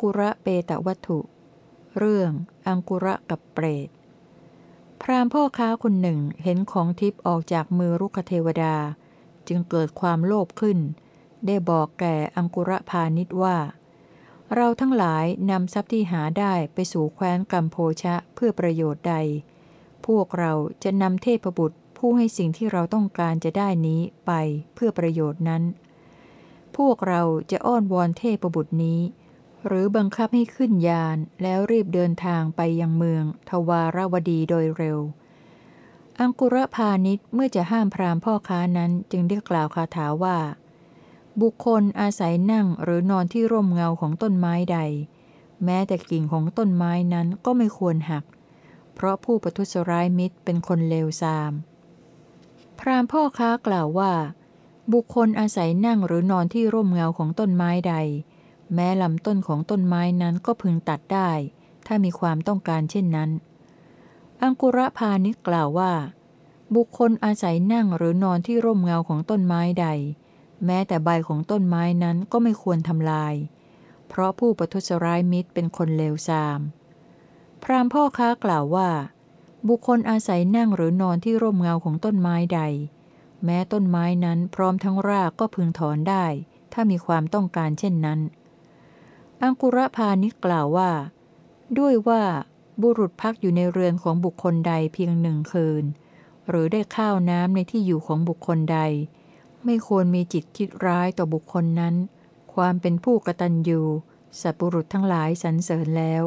กุระเปตวัตถุ เรื่อง อังกุระกับเปรต พราหมณ์พ่อค้าคนหนึ่งเห็นของทิพย์ออกจากมือรุกเทวดา จึงเกิดความโลภขึ้น ได้บอกแก่อังกุระพาณิชว่า เราทั้งหลายนำทรัพย์ที่หาได้ไปสู่แคว้นกัมโพชะเพื่อประโยชน์ใด พวกเราจะนำเทพบุตรผู้ให้สิ่งที่เราต้องการจะได้นี้ไปเพื่อประโยชน์นั้น พวกเราจะอ้อนวอนเทพบุตรนี้ หรือบังคับให้ขึ้นยานแล้วรีบเดินทางไปยังเมือง ทวารวดีโดยเร็ว อังกุระพาณิชเมื่อจะห้ามพรามพ่อค้านั้นจึงได้กล่าวคาถาว่า บุคคลอาศัยนั่งหรือนอนที่ร่มเงาของต้นไม้ใด แม้แต่กิ่งของต้นไม้นั้นก็ไม่ควรหัก เพราะผู้ประทุษร้ายมิตรเป็นคนเลวทราม พรามพ่อค้ากล่าวว่า บุคคลอาศัยนั่งหรือนอนที่ร่มเงาของต้นไม้ใด แม้ลำต้นของต้นไม้นั้นก็พึงตัดได้ ถ้ามีความต้องการเช่นนั้น อังกุระพาณิชกล่าวว่า บุคคลอาศัยนั่งหรือนอนที่ร่มเงาของต้นไม้ใด แม้แต่ใบของต้นไม้นั้นก็ไม่ควรทำลาย เพราะผู้ประทุษร้ายมิตรเป็นคนเลวทราม พรามพ่อค้ากล่าวว่า บุคคลอาศัยนั่งหรือนอนที่ร่มเงาของต้นไม้ใด แม้ต้นไม้นั้นพร้อมทั้งรากก็พึงถอนได้ ถ้ามีความต้องการเช่นนั้น อังกุระพาณิชกล่าวว่า ด้วยว่าบุรุษพักอยู่ในเรือนของบุคคลใดเพียงหนึ่งคืน หรือได้ข้าวน้ำในที่อยู่ของบุคคลใด ไม่ควรมีจิตคิดร้ายต่อบุคคลนั้น ความเป็นผู้กตัญญูสัตบุรุษทั้งหลายสรรเสริญแล้ว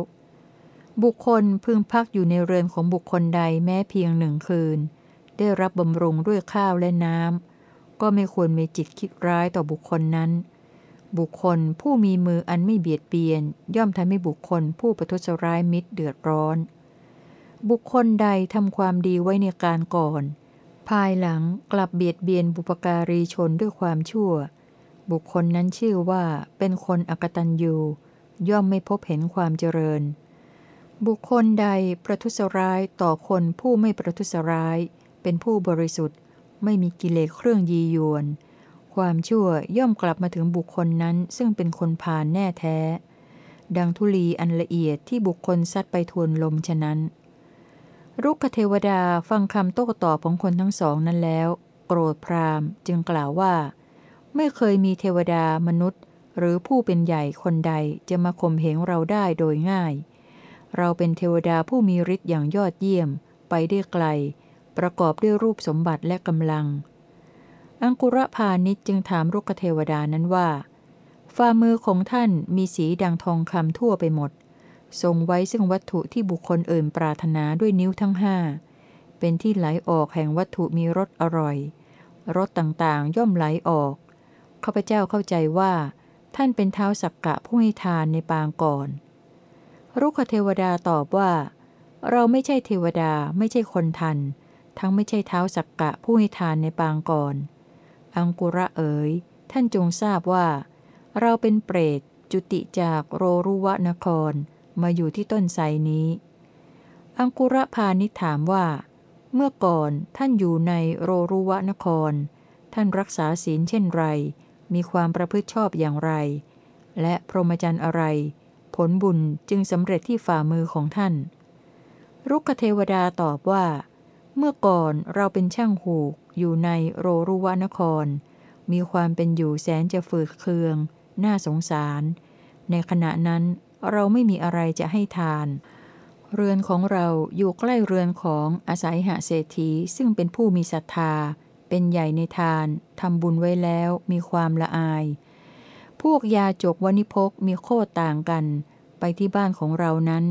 บุคคลพึงพักอยู่ในเรือนของบุคคลใดแม้เพียงหนึ่งคืน ได้รับบำรุงด้วยข้าวและน้ำก็ไม่ควรมีจิตคิดร้ายต่อบุคคลนั้น บุคคลผู้มีมืออันไม่เบียดเบียน ย่อมทำให้บุคคลผู้ประทุษร้ายมิตรเดือดร้อน บุคคลใดทำความดีไว้ในการก่อน ภายหลังกลับเบียดเบียนบุปการีชนด้วยความชั่ว บุคคลนั้นชื่อว่าเป็นคนอกตัญญูย่อมไม่พบเห็นความเจริญ บุคคลใดประทุษร้ายต่อคนผู้ไม่ประทุษร้าย เป็นผู้บริสุทธิ์ ไม่มีกิเลสเครื่องยียวน ความชั่วย่อมกลับมาถึงบุคคลนั้นซึ่งเป็นคนผ่านแน่แท้ ดังธุลีอันละเอียดที่บุคคลซัดไปทวนลมฉะนั้น รุกขเทวดาฟังคำโต้ตอบของคนทั้งสองนั้นแล้ว โกรธพราหมณ์จึงกล่าวว่า ไม่เคยมีเทวดามนุษย์ หรือผู้เป็นใหญ่คนใดจะมาข่มเหงเราได้โดยง่าย เราเป็นเทวดาผู้มีฤทธิ์อย่างยอดเยี่ยม ไปได้ไกล ประกอบด้วยรูปสมบัติและกำลัง อังกุระพาณิชย์จึงถามรุกเทวดานั้นว่า ฝ่ามือของท่านมีสีดังทองคำทั่วไปหมด ทรงไว้ซึ่งวัตถุที่บุคคลอื่นปรารถนาด้วยนิ้วทั้งห้า เป็นที่ไหลออกแห่งวัตถุมีรสอร่อย รสต่างๆย่อมไหลออก ข้าพเจ้าเข้าใจว่า ท่านเป็นเท้าสักกะผู้ให้ทานในปางก่อน รุกเทวดาตอบว่า เราไม่ใช่เทวดาไม่ใช่คนทัน ทั้งไม่ใช่เท้าสักกะผู้ให้ทานในปางก่อน อังกุระเอ๋ย ท่านจงทราบว่า เราเป็นเปรตจุติจากโรรุวะนคร มาอยู่ที่ต้นไทรนี้ อังกุระพาณิถามว่า เมื่อก่อนท่านอยู่ในโรรุวะนคร ท่านรักษาศีลเช่นไร มีความประพฤติชอบอย่างไร และพรหมจรรย์อะไร ผลบุญจึงสำเร็จที่ฝ่ามือของท่าน รุกขเทวดาตอบว่า เมื่อก่อนเราเป็นช่างหูก อยู่ในโรรุวะนคร มีความเป็นอยู่แสนจะฝืดเคือง น่าสงสาร ในขณะนั้นเราไม่มีอะไรจะให้ทาน เรือนของเราอยู่ใกล้เรือนของอาศัยหาเศรษฐีซึ่งเป็นผู้มีศรัทธา เป็นใหญ่ในทานทำบุญไว้แล้วมีความละอาย พวกยาจกวณิพกมีโคตต่างกัน ไปที่บ้านของเรานั้น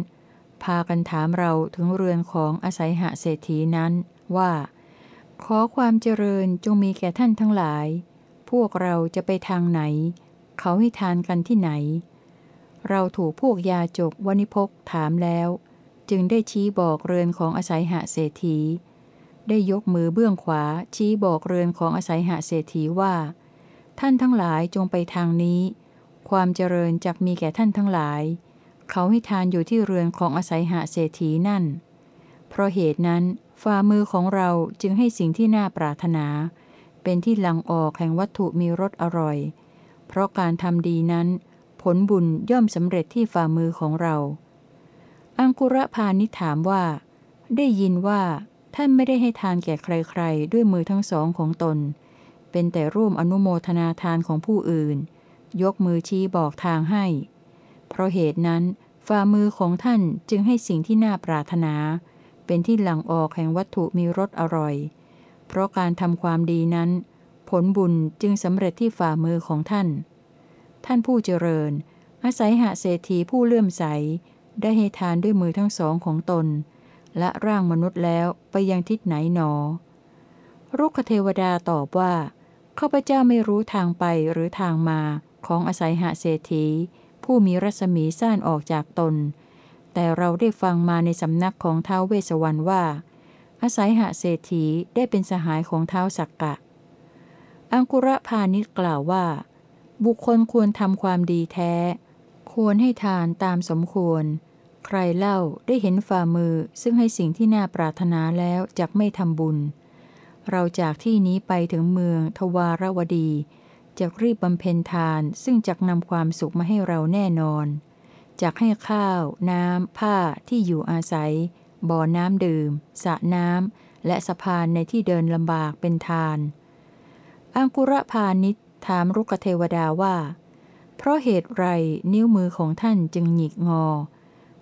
พากันถามเราถึงเรือนของอาศัยหาเศรษฐีนั้นว่า ขอความเจริญจงมีแก่ท่านทั้งหลาย พวกเราจะไปทางไหน เขาให้ทานกันที่ไหน เราถูกพวกยาจกวณิพกถามแล้ว จึงได้ชี้บอกเรือนของอาศัยหาเศรษฐี ได้ยกมือเบื้องขวาชี้บอกเรือนของอาศัยหาเศรษฐีว่า ท่านทั้งหลายจงไปทางนี้ ความเจริญจักมีแก่ท่านทั้งหลาย เขาให้ทานอยู่ที่เรือนของอาศัยหาเศรษฐีนั่น เพราะเหตุนั้น ฝ่ามือของเราจึงให้สิ่งที่น่าปรารถนา เป็นที่หลังออกแห่งวัตถุมีรสอร่อย เพราะการทำดีนั้น ผลบุญย่อมสำเร็จที่ฝ่ามือของเรา อังกุระพาณิถามว่า ได้ยินว่าท่านไม่ได้ให้ทานแก่ใครๆ ด้วยมือทั้งสองของตน เป็นแต่ร่วมอนุโมทนาทานของผู้อื่น ยกมือชี้บอกทางให้ เพราะเหตุนั้น ฝ่ามือของท่านจึงให้สิ่งที่น่าปรารถนา เป็นที่หลั่งออกแห่งวัตถุมีรสอร่อย เพราะการทำความดีนั้น ผลบุญจึงสำเร็จที่ฝ่ามือของท่าน ท่านผู้เจริญ อาศัยหาเศรษฐีผู้เลื่อมใส ได้ให้ทานด้วยมือทั้งสองของตน และร่างมนุษย์แล้วไปยังทิศไหนหนอ รุกขเทวดาตอบว่าข้าพเจ้าไม่รู้ทางไปหรือทางมาของอาศัยหาเศรษฐี ผู้มีรัศมีสั้นออกจากตน แต่เราได้ฟังมาในสำนักของเท้าเวสวรรณว่า อาศัยหาเศรษฐีได้เป็นสหายของเท้าสักกะ อังกุระพาณิชกล่าวว่า บุคคลควรทำความดีแท้ ควรให้ทานตามสมควร ใครเล่าได้เห็นฝ่ามือซึ่งให้สิ่งที่น่าปรารถนาแล้วจะไม่ทำบุญ เราจากที่นี้ไปถึงเมืองทวารวดีจะรีบบำเพ็ญทานซึ่งจะนำความสุขมาให้เราแน่นอน จะให้ข้าว น้ำ ผ้าที่อยู่อาศัย บ่อน้ำดื่มสระน้ำ และสะพานในที่เดินลำบากเป็นทาน อังกุระพาณิชถามรุกเทวดาว่า เพราะเหตุไรนิ้วมือของท่านจึงหงิกงอ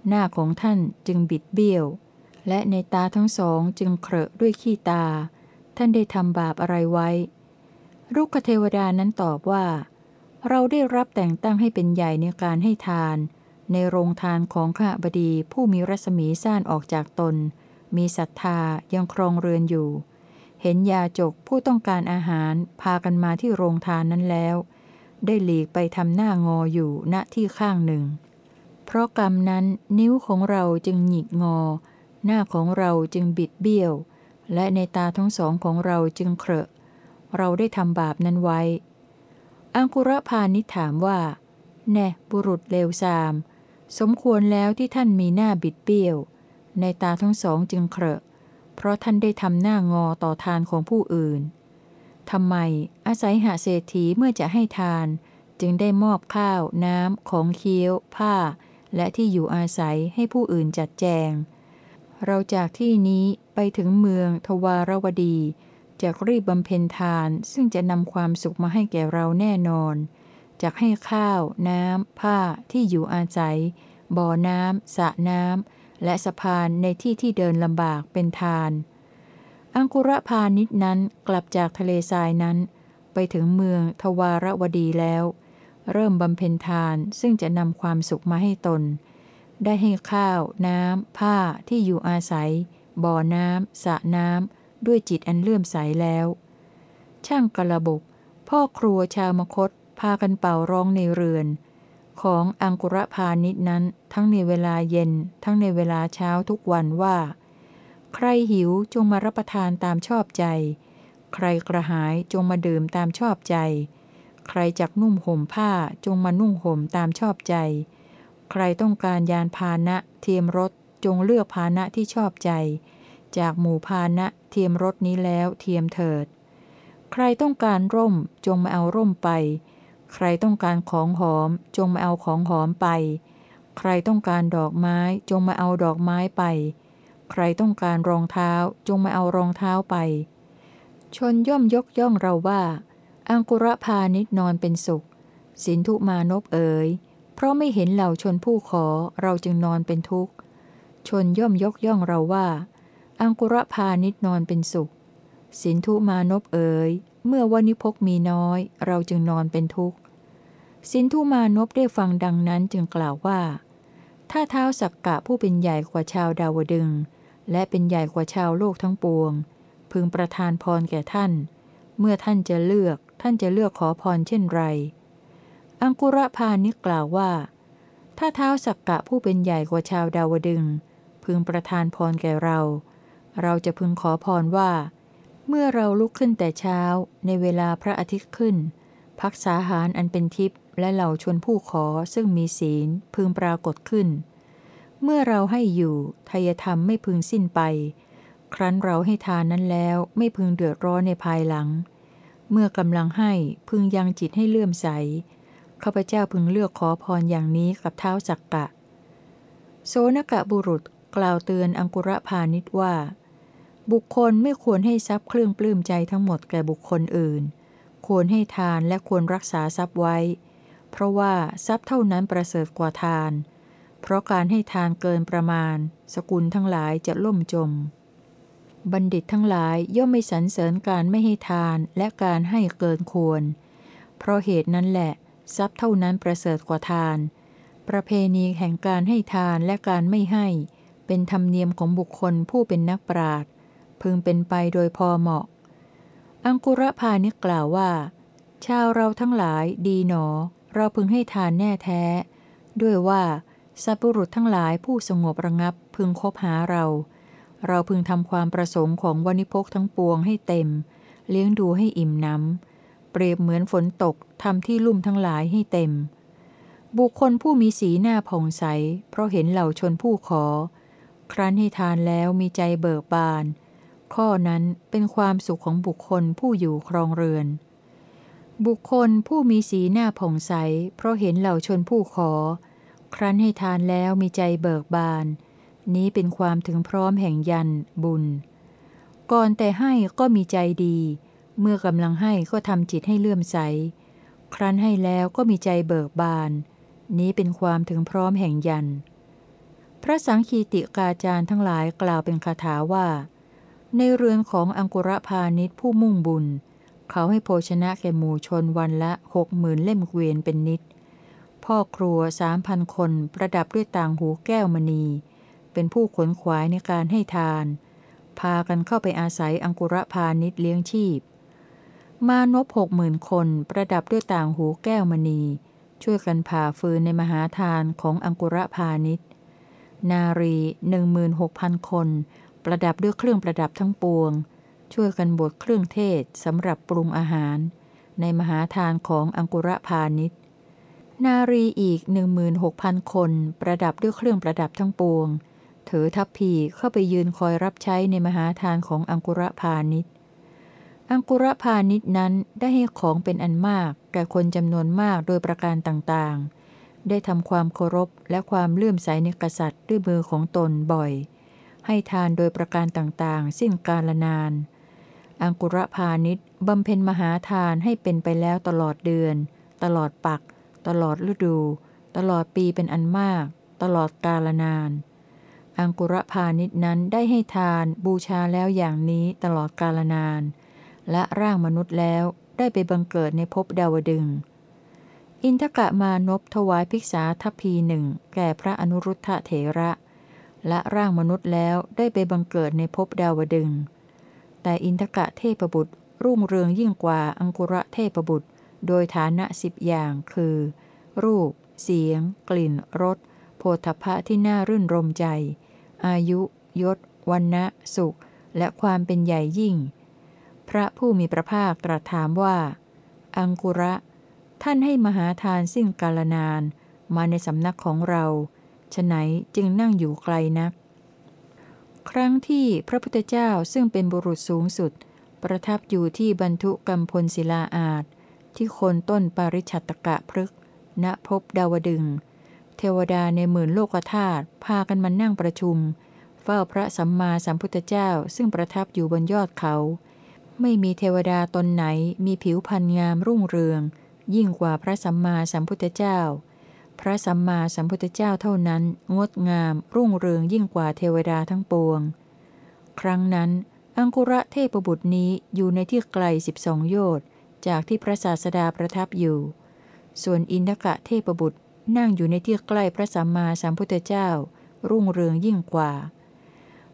หน้าของท่านจึงบิดเบี้ยว และในตาทั้งสองจึงเครอะด้วยขี้ตา ท่านได้ทำบาปอะไรไว้ รุกเทวดานั้นตอบว่า เราได้รับแต่งตั้งให้เป็นใหญ่ในการให้ทาน ในโรงทานของข้าบดีผู้มีรัศมีซ่านออกจากตน มีศรัทธายังครองเรือนอยู่ เห็นยาจกผู้ต้องการอาหารพากันมาที่โรงทานนั้นแล้ว ได้หลีกไปทำหน้างออยู่ณที่ข้างหนึ่ง เพราะกรรมนั้นนิ้วของเราจึงหงิกงอ หน้าของเราจึงบิดเบี้ยว และในตาทั้งสองของเราจึงเครอะเราได้ทำบาปนั้นไว้ อังคุระพาณิถามว่า แน่บุรุษเลวทราม สมควรแล้วที่ท่านมีหน้าบิดเบี้ยว ในตาทั้งสองจึงเครอะเพราะท่านได้ทำหน้างอต่อทานของผู้อื่นทำไมอาศัยหาเศรษฐีเมื่อจะให้ทาน จึงได้มอบข้าว น้ำ ของเคี้ยว ผ้า และที่อยู่อาศัยให้ผู้อื่นจัดแจง เราจากที่นี้ไปถึงเมืองทวารวดีจะรีบบำเพ็ญทานซึ่งจะนำความสุขมาให้แก่เราแน่นอน จะให้ข้าว น้ำ ผ้าที่อยู่อาศัย บ่อน้ำสระน้ำ และสะพานในที่ที่เดินลำบากเป็นทาน อังกุระพาณิชนั้นกลับจากทะเลทรายนั้น ไปถึงเมืองทวารวดีแล้ว เริ่มบำเพ็ญทานซึ่งจะนำความสุขมาให้ตน ได้ให้ข้าว น้ำ ผ้าที่อยู่อาศัย บ่อน้ำสระน้ำ ด้วยจิตอันเลื่อมใสแล้ว ช่างกระบกพ่อครัวชาวมคต พากันเป่าร้องในเรือน ของอังกุระพาณิชนั้น ทั้งในเวลาเย็น ทั้งในเวลาเช้าทุกวันว่า ใครหิวจงมารับประทานตามชอบใจ ใครกระหายจงมาดื่มตามชอบใจ ใครจักนุ่มห่มผ้าจงมานุ่งห่มตามชอบใจ ใครต้องการยานพาหนะเทียมรถจงเลือกพาหนะที่ชอบใจ จากหมู่พานะเทียมรถนี้แล้วเทียมเถิด ใครต้องการร่มจงมาเอาร่มไป ใครต้องการของหอมจงมาเอาของหอมไป ใครต้องการดอกไม้จงมาเอาดอกไม้ไป ใครต้องการรองเท้าจงมาเอารองเท้าไป ชนย่อมยกย่องเราว่า อังกุระพานิชนอนเป็นสุข สินทุมานพเอ๋ย เพราะไม่เห็นเหล่าชนผู้ขอเราจึงนอนเป็นทุกข์ ชนย่อมยกย่องเราว่า อังกุระพานิชนอนเป็นสุข สินทุมานพเอ๋ย เมื่อวันิพกมีน้อย เราจึงนอนเป็นทุกข์ สินธุมาณพได้ฟังดังนั้นจึงกล่าวว่า ถ้าท้าวสักกะผู้เป็นใหญ่กว่าชาวดาวดึงส์ และเป็นใหญ่กว่าชาวโลกทั้งปวง พึงประทานพรแก่ท่าน เมื่อท่านจะเลือกท่านจะเลือกขอพรเช่นไร อังกุระพาณิชกล่าวว่า ถ้าท้าวสักกะผู้เป็นใหญ่กว่าชาวดาวดึงส์ พึงประทานพรแก่เรา เราจะพึงขอพรว่า เมื่อเราลุกขึ้นแต่เช้าในเวลาพระอาทิตย์ขึ้น พักษาหารอันเป็นทิพย์และเหล่าชนผู้ขอซึ่งมีศีลพึงปรากฏขึ้น เมื่อเราให้อยู่ทายธรรมไม่พึงสิ้นไป ครั้นเราให้ทานนั้นแล้วไม่พึงเดือดร้อนในภายหลัง เมื่อกำลังให้พึงยังจิตให้เลื่อมใสข้าพเจ้าพึงเลือกขอพรอย่างนี้กับเท้าจักกะโซนกะบุรุษกล่าวเตือนอังกุระพาณิชว่า บุคคลไม่ควรให้ทรัพย์เครื่องปลื้มใจทั้งหมดแก่บุคคลอื่น ควรให้ทานและควรรักษาทรัพย์ไว้ เพราะว่าทรัพย์เท่านั้นประเสริฐกว่าทาน เพราะการให้ทานเกินประมาณ สกุลทั้งหลายจะล่มจม บัณฑิตทั้งหลายย่อมไม่สรรเสริญการไม่ให้ทานและการให้เกินควร เพราะเหตุนั้นแหละ ทรัพย์เท่านั้นประเสริฐกว่าทาน ประเพณีแห่งการให้ทานและการไม่ให้ เป็นธรรมเนียมของบุคคลผู้เป็นนักปราชญ์ พึงเป็นไปโดยพอเหมาะ อังกุระพาณิกล่าวว่า ชาวเราทั้งหลายดีหนอ เราพึงให้ทานแน่แท้ ด้วยว่าสัพบุรุษทั้งหลายผู้สงบระงับพึงคบหาเรา เราพึงทำความประสงค์ของวณิพกทั้งปวงให้เต็ม เลี้ยงดูให้อิ่มน้ำ เปรียบเหมือนฝนตกทำที่ลุ่มทั้งหลายให้เต็ม บุคคลผู้มีสีหน้าผ่องใส เพราะเห็นเหล่าชนผู้ขอ ครั้นให้ทานแล้วมีใจเบิกบาน ข้อนั้นเป็นความสุขของบุคคลผู้อยู่ครองเรือน บุคคลผู้มีสีหน้าผ่องใส เพราะเห็นเหล่าชนผู้ขอ ครั้นให้ทานแล้วมีใจเบิกบาน นี้เป็นความถึงพร้อมแห่งยันบุญ ก่อนแต่ให้ก็มีใจดี เมื่อกำลังให้ก็ทำจิตให้เลื่อมใส ครั้นให้แล้วก็มีใจเบิกบาน นี้เป็นความถึงพร้อมแห่งยัน พระสังคีติกาจารย์ทั้งหลายกล่าวเป็นคาถาว่า ในเรือนของอังกุระพาณิชผู้มุ่งบุญ เขาให้โภชนะแก่หมู่ชนวันละหกหมื่นเล่มเกวียนเป็นนิด พ่อครัวสามพันคนประดับด้วยต่างหูแก้วมณี เป็นผู้ขนขวายในการให้ทาน พากันเข้าไปอาศัยอังกุระพาณิชเลี้ยงชีพ มานพหกหมื่นคนประดับด้วยต่างหูแก้วมณี ช่วยกันผ่าฟืนในมหาทานของอังกุระพาณิชนารีหนึ่งหมื่นหกพันคน ประดับด้วยเครื่องประดับทั้งปวง ช่วยกันบดเครื่องเทศสำหรับปรุงอาหาร ในมหาทานของอังกุระพาณิชนารีอีกหนึ่งหมื่นหกพันคน ประดับด้วยเครื่องประดับทั้งปวง ถือทัพพีเข้าไปยืนคอยรับใช้ในมหาทานของอังกุระพาณิชอังกุระพาณิชนั้นได้ให้ของเป็นอันมากแก่คนจำนวนมากโดยประการต่างๆ ได้ทำความเคารพและความเลื่อมใสในกษัตริย์ด้วยมือของตนบ่อย ให้ทานโดยประการต่างๆ สิ้นกาลนาน อังกุระพาณิชบำเพ็ญมหาทานให้เป็นไปแล้วตลอดเดือน ตลอดปัก ตลอดฤดู ตลอดปีเป็นอันมาก ตลอดกาลนาน อังกุระพาณิชนั้นได้ให้ทานบูชาแล้วอย่างนี้ตลอดกาลนาน และร่างมนุษย์แล้วได้ไปบังเกิดในภพดาวดึง อินทกะมานพถวายภิกษาทัพพีหนึ่งแก่พระอนุรุทธเถระ และร่างมนุษย์แล้วได้ไปบังเกิดในภพดาวดึง แต่อินทกะเทพบุตร รุ่งเรืองยิ่งกว่าอังกุระเทพบุตร โดยฐานะสิบอย่างคือ รูป เสียง กลิ่น รสโพธพะที่น่ารื่นรมใจ อายุ ยศวันนะสุข และความเป็นใหญ่ยิ่ง พระผู้มีพระภาคตรัสถามว่า อังกุระ ท่านให้มหาทานสิ้นกาลนาน มาในสำนักของเรา ฉไหนจึงนั่งอยู่ไกลนัก ครั้งที่พระพุทธเจ้าซึ่งเป็นบุรุษสูงสุด ประทับอยู่ที่บรรทุกรรมพลศิลาอาจที่โคนต้นปาริชัตกะพฤกณภพดาวดึง เทวดาในหมื่นโลกธาตุพากันมานั่งประชุม เฝ้าพระสัมมาสัมพุทธเจ้าซึ่งประทับอยู่บนยอดเขา ไม่มีเทวดาตนไหนมีผิวพรรณงามรุ่งเรือง ยิ่งกว่าพระสัมมาสัมพุทธเจ้า พระสัมมาสัมพุทธเจ้าเท่านั้น งดงาม รุ่งเรืองยิ่งกว่าเทวดาทั้งปวง ครั้งนั้น อังกุระเทพบุตรนี้อยู่ในที่ไกลสิบสองโยชน์จากที่พระศาสดาประทับอยู่ ส่วนอินทกะเทพบุตรนั่งอยู่ในที่ใกล้พระสัมมาสัมพุทธเจ้า รุ่งเรืองยิ่งกว่า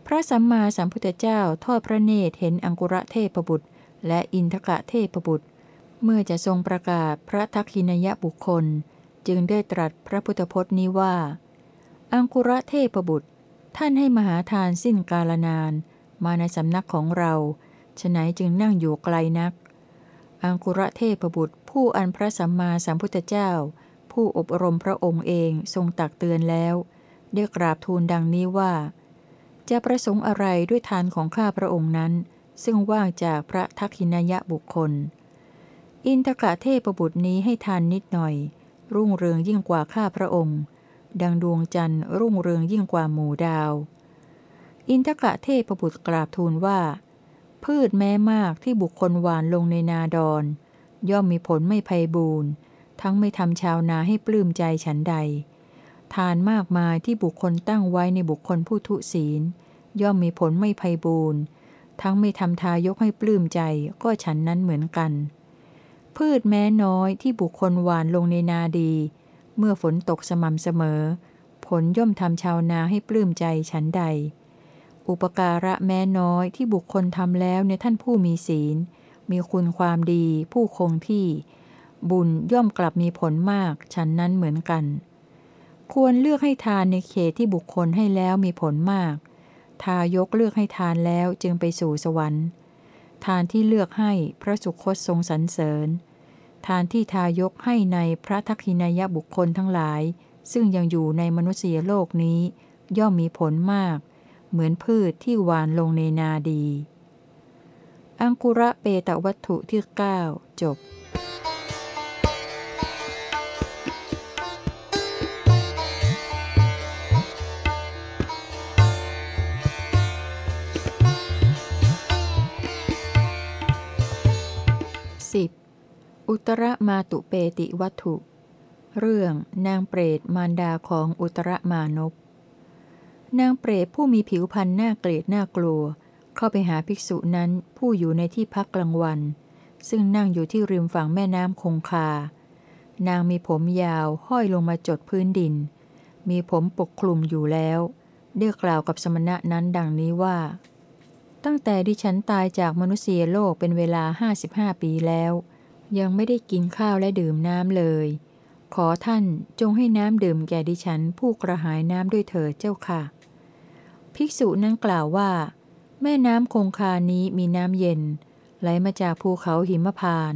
พระสัมมาสัมพุทธเจ้าทอดพระเนตรเห็นอังกุระเทพบุตร และอินทกะเทพบุตร เมื่อจะทรงประกาศพระทักขินยบุคคล จึงได้ตรัสพระพุทธพจน์นี้ว่า อังกุระเทพบุตร ท่านให้มหาทานสิ้นกาลนาน มาในสำนักของเราฉไหนจึงนั่งอยู่ไกลนัก อังกุระเทพบุตร ผู้อันพระสัมมาสัมพุทธเจ้า ผู้อบรมพระองค์เองทรงตักเตือนแล้วได้กราบทูลดังนี้ว่า จะประสงค์อะไรด้วยทานของข้าพระองค์นั้น ซึ่งว่างจากพระทักขินายะบุคคล อินทกะเทพบุตรนี้ให้ทานนิดหน่อย รุ่งเรืองยิ่งกว่าข้าพระองค์ ดังดวงจันทร์รุ่งเรืองยิ่งกว่าหมู่ดาว อินทกะเทพบุตรกราบทูลว่า พืชแม้มากที่บุคคลหวานลงในนาดอนย่อมมีผลไม่ไพ่บูรณ์ทั้งไม่ทำชาวนาให้ปลื้มใจฉันใด ทานมากมายที่บุคคลตั้งไว้ในบุคคลผู้ทุศีล ย่อมมีผลไม่ไพ่บูรณ์ทั้งไม่ทำทายกให้ปลื้มใจก็ฉันนั้นเหมือนกัน พืชแม้น้อยที่บุคคลหวานลงในนาดี เมื่อฝนตกสม่ำเสมอ ผลย่อมทำชาวนาให้ปลื้มใจฉันใด อุปการะแม้น้อยที่บุคคลทำแล้วในท่านผู้มีศีล มีคุณความดีผู้คงที่ บุญย่อมกลับมีผลมากฉันนั้นเหมือนกัน ควรเลือกให้ทานในเขตที่บุคคลให้แล้วมีผลมาก ทายกเลือกให้ทานแล้วจึงไปสู่สวรรค์ ทานที่เลือกให้พระสุคตทรงสรรเสริญ ทานที่ทายกให้ในพระทักษินายบุคคลทั้งหลาย ซึ่งยังอยู่ในมนุษยโลกนี้ ย่อมมีผลมาก เหมือนพืชที่หวานลงในนาดี อังกุระเปตวัตถุที่ 9 จบ 10. อุตรมาตุเปติวัตถุ เรื่องนางเปรตมารดาของอุตรมานพนางเปรตผู้มีผิวพรรณน่าเกลียดน่ากลัว เข้าไปหาภิกษุนั้นผู้อยู่ในที่พักกลางวัน ซึ่งนั่งอยู่ที่ริมฝั่งแม่น้ำคงคา นางมีผมยาวห้อยลงมาจดพื้นดิน มีผมปกคลุมอยู่แล้ว เรียกกล่าวกับสมณะนั้นดังนี้ว่า ตั้งแต่ดิฉันตายจากมนุษยโลกเป็นเวลาห้าสิบห้าปีแล้ว ยังไม่ได้กินข้าวและดื่มน้ำเลย ขอท่านจงให้น้ำดื่มแก่ดิฉันผู้กระหายน้ำด้วยเถิดเจ้าค่ะ ภิกษุนั้นกล่าวว่า แม่น้ำคงคานี้มีน้ำเย็น ไหลมาจากภูเขาหิมพาน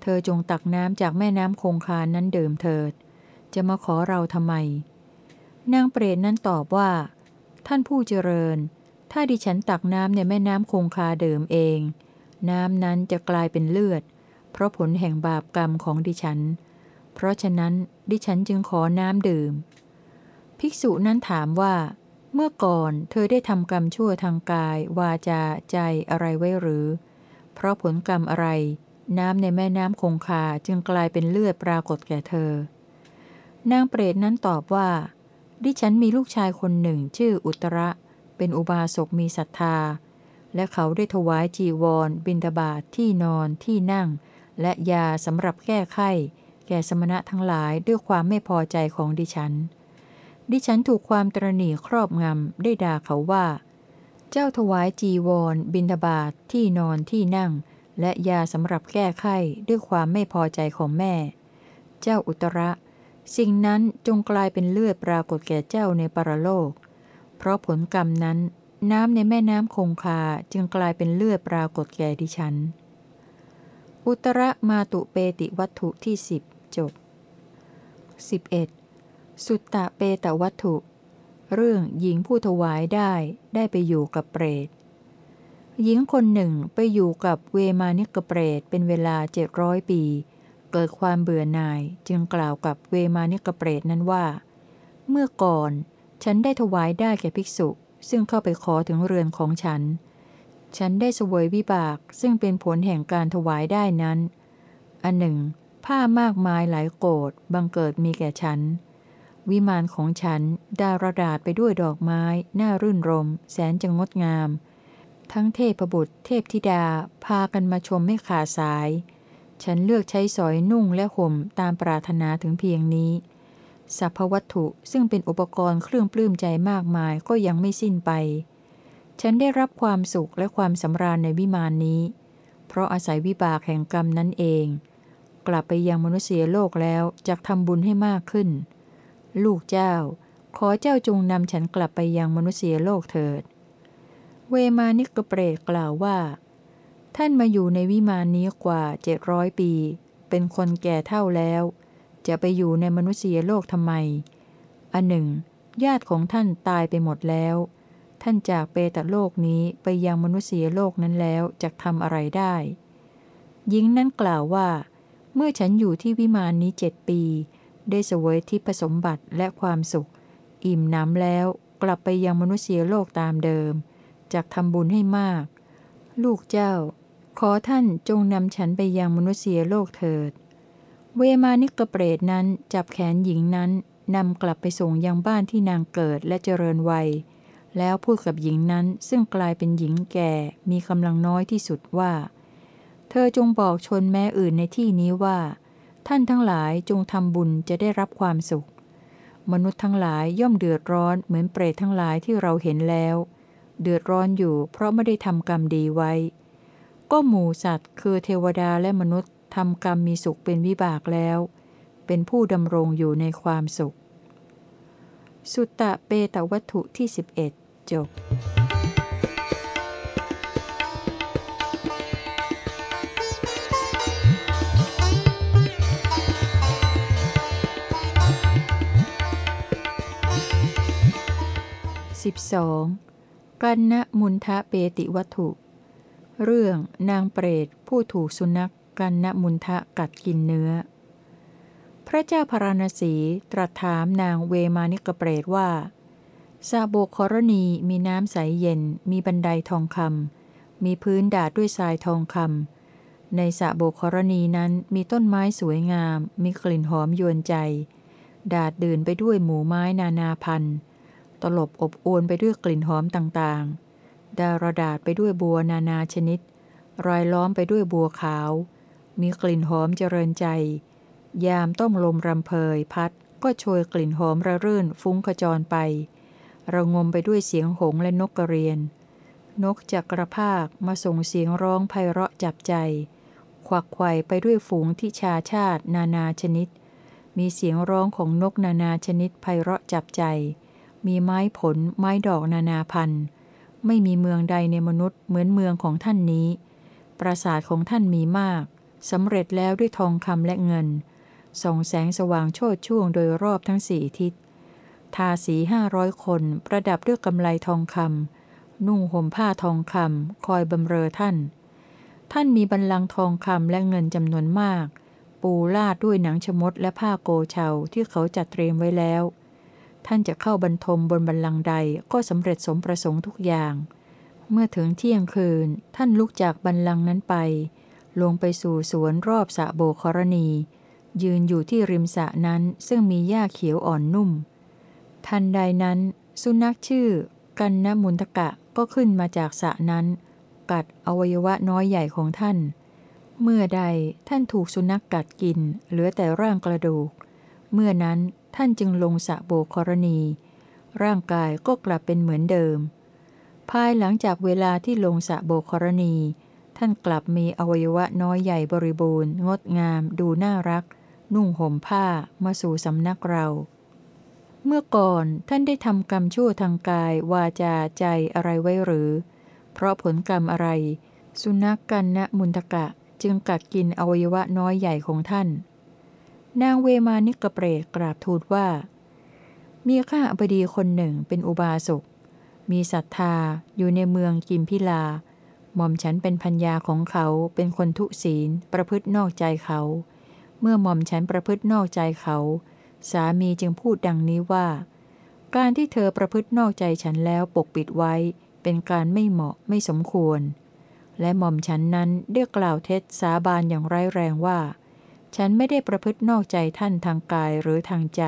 เธอจงตักน้ำจากแม่น้ำคงคานั้นดื่มเถิด จะมาขอเราทำไม นางเปรตนั้นตอบว่า ท่านผู้เจริญ ถ้าดิฉันตักน้ำในแม่น้ำคงคาเดิมเอง น้ำนั้นจะกลายเป็นเลือด เพราะผลแห่งบาปกรรมของดิฉัน เพราะฉะนั้นดิฉันจึงขอน้ำดื่ม ภิกษุนั้นถามว่า เมื่อก่อนเธอได้ทำกรรมชั่วทางกาย วาจาใจอะไรไว้หรือ เพราะผลกรรมอะไร น้ำในแม่น้ำคงคาจึงกลายเป็นเลือดปรากฏแก่เธอ นางเปรตนั้นตอบว่า ดิฉันมีลูกชายคนหนึ่งชื่ออุตระเเป็นอุบาสกมีศรัทธา และเขาได้ถวายจีวร บินตบาทที่นอนที่นั่ง และยาสำหรับแก้ไข้ แก่สมณะทั้งหลายด้วยความไม่พอใจของดิฉัน ดิฉันถูกความตรณีครอบงำได้ด่าเขาว่า เจ้าถวายจีวร บินทบาทที่นอนที่นั่ง และยาสำหรับแก้ไข้ด้วยความไม่พอใจของแม่ เจ้าอุตระ สิ่งนั้นจงกลายเป็นเลือดปรากฏแก่เจ้าในปรโลก เพราะผลกรรมนั้น น้ำในแม่น้ำคงคาจึงกลายเป็นเลือดปรากฏแก่ดิฉัน อุตรมาตุเปติวัตถุที่สิบจบ 11. สุตตะเปตวัตถุ เรื่องหญิงผู้ถวายได้ได้ไปอยู่กับเปรต หญิงคนหนึ่งไปอยู่กับเวมานิกเปรตเป็นเวลาเจ็ดร้อยปี เกิดความเบื่อหน่ายจึงกล่าวกับเวมานิกเปรตนั้นว่า เมื่อก่อน ฉันได้ถวายได้แก่ภิกษุ ซึ่งเข้าไปขอถึงเรือนของฉัน ฉันได้สวยวิบากซึ่งเป็นผลแห่งการถวายได้นั้น อันหนึ่ง ผ้ามากมายหลายโกดบังเกิดมีแก่ฉัน วิมานของฉันดารดาษไปด้วยดอกไม้ น่ารื่นรม แสนจะงดงาม ทั้งเทพบุตร เทพธิดาพากันมาชมไม่ขาดสาย ฉันเลือกใช้สอยนุ่งและห่มตามปรารถนาถึงเพียงนี้ สัพพวัตถุซึ่งเป็นอุปกรณ์เครื่องปลื้มใจมากมายก็ยังไม่สิ้นไป ฉันได้รับความสุขและความสำราญในวิมานนี้ เพราะอาศัยวิบากแห่งกรรมนั่นเอง กลับไปยังมนุษยโลกแล้วจะทำบุญให้มากขึ้น ลูกเจ้า ขอเจ้าจงนำฉันกลับไปยังมนุษยโลกเถิด เวมานิกเปรตกล่าวว่า ท่านมาอยู่ในวิมานนี้กว่าเจ็ดร้อยปี เป็นคนแก่เท่าแล้ว จะไปอยู่ในมนุษยโลกทำไม อันหนึ่ง ญาติของท่านตายไปหมดแล้ว ท่านจากเปตโลกนี้ไปยังมนุษยโลกนั้นแล้วจะทำอะไรได้หญิงนั้นกล่าวว่า เมื่อฉันอยู่ที่วิมานนี้เจ็ดปี ได้เสวยทิพสมบัติและความสุข อิ่มหน้ำแล้วกลับไปยังมนุษยโลกตามเดิมจากทำบุญให้มาก ลูกเจ้า ขอท่านจงนำฉันไปยังมนุษยโลกเถิด เวมานิกเปรตนั้นจับแขนหญิงนั้นนำกลับไปส่งยังบ้านที่นางเกิดและเจริญวัย แล้วพูดกับหญิงนั้นซึ่งกลายเป็นหญิงแก่มีกำลังน้อยที่สุดว่า เธอจงบอกชนแม้อื่นในที่นี้ว่า ท่านทั้งหลายจงทำบุญจะได้รับความสุข มนุษย์ทั้งหลายย่อมเดือดร้อนเหมือนเปรตทั้งหลายที่เราเห็นแล้ว เดือดร้อนอยู่เพราะไม่ได้ทำกรรมดีไว้ ก็หมูสัตว์ คือเทวดาและมนุษย์ ทำกรรมมีสุขเป็นวิบากแล้ว เป็นผู้ดำรงอยู่ในความสุข สุตตะเปตวัตถุที่ 11 จบ 12. กันนะมุนทะเปติวัตถุ เรื่องนางเปรตผู้ถูกสุนัข กันนมุนทะกัดกินเนื้อ พระเจ้าพาราณสีตรัสถามนางเวมานิกเปรตว่าซาโบครณีมีน้ำใสเย็น มีบันไดทองคำมีพื้นดาดด้วยทรายทองคำในสะโบครณีนั้นมีต้นไม้สวยงาม มีกลิ่นหอมยวนใจ ดาดดื่นไปด้วยหมู่ไม้นานาพันธุ์ ตลบอบอวนไปด้วยกลิ่นหอมต่างๆ ดารดาษไปด้วยบัวนานาชนิด รายล้อมไปด้วยบัวขาว มีกลิ่นหอมเจริญใจ ยามต้องลมรำเพยพัด ก็โชยกลิ่นหอมระรื่นฟุ้งขจรไป ระงมไปด้วยเสียงหงและนกกระเรียน นกจากระภาคมาส่งเสียงร้องไพเราะจับใจ ควักไข่ไปด้วยฝูงที่ชาชาตินานาชนิด มีเสียงร้องของนกนานาชนิดไพเราะจับใจ มีไม้ผลไม้ดอกนานาพันธุ์ ไม่มีเมืองใดในมนุษย์เหมือนเมืองของท่านนี้ ปราสาทของท่านมีมาก สำเร็จแล้วด้วยทองคำและเงิน ส่องแสงสว่างโชดช่วงโดยรอบทั้งสี่ทิศ ทาสีห้าร้อยคนประดับด้วยกำไลทองคำนุ่งห่มผ้าทองคำคอยบำเรอท่าน ท่านมีบันลังทองคำและเงินจำนวนมาก ปูลาดด้วยหนังชมดและผ้าโกเชาที่เขาจัดเตรียมไว้แล้ว ท่านจะเข้าบรรทมบนบันลังใดก็สำเร็จสมประสงค์ทุกอย่าง เมื่อถึงเที่ยงคืนท่านลุกจากบันลังนั้นไป ลงไปสู่สวนรอบสะโบครณี ยืนอยู่ที่ริมสะนั้นซึ่งมีหญ้าเขียวอ่อนนุ่ม ทันใดนั้น สุนัขชื่อ กันนมุนทกะก็ขึ้นมาจากสะนั้น กัดอวัยวะน้อยใหญ่ของท่าน เมื่อใดท่านถูกสุนัขกกัดกิน เหลือแต่ร่างกระดูก เมื่อนั้นท่านจึงลงสะโบกรณี ร่างกายก็กลับเป็นเหมือนเดิม ภายหลังจากเวลาที่ลงสะโบกรณี ท่านกลับมีอวัยวะน้อยใหญ่บริบูรณ์ งดงาม ดูน่ารัก นุ่งห่มผ้า มาสู่สำนักเรา เมื่อก่อนท่านได้ทำกรรมชั่วทางกาย วาจาใจอะไรไว้หรือ เพราะผลกรรมอะไร สุนัขกกันนะมุนตกะจึงกัดกินอวัยวะน้อยใหญ่ของท่าน นางเวมานิกเปรตกราบทูลว่า มีข้าอภดีคนหนึ่งเป็นอุบาสกมีศรัทธาอยู่ในเมืองกิมพิลา หม่อมฉันเป็นพัญญาของเขาเป็นคนทุศีล ประพฤตินอกใจเขา เมื่อหม่อมฉันประพฤตินอกใจเขา สามีจึงพูดดังนี้ว่า การที่เธอประพฤตินอกใจฉันแล้วปกปิดไว้ เป็นการไม่เหมาะไม่สมควร และหม่อมฉันนั้นได้กกล่าวเท็จสาบานอย่างร้ายแรงว่า ฉันไม่ได้ประพฤตินอกใจท่านทางกายหรือทางใจ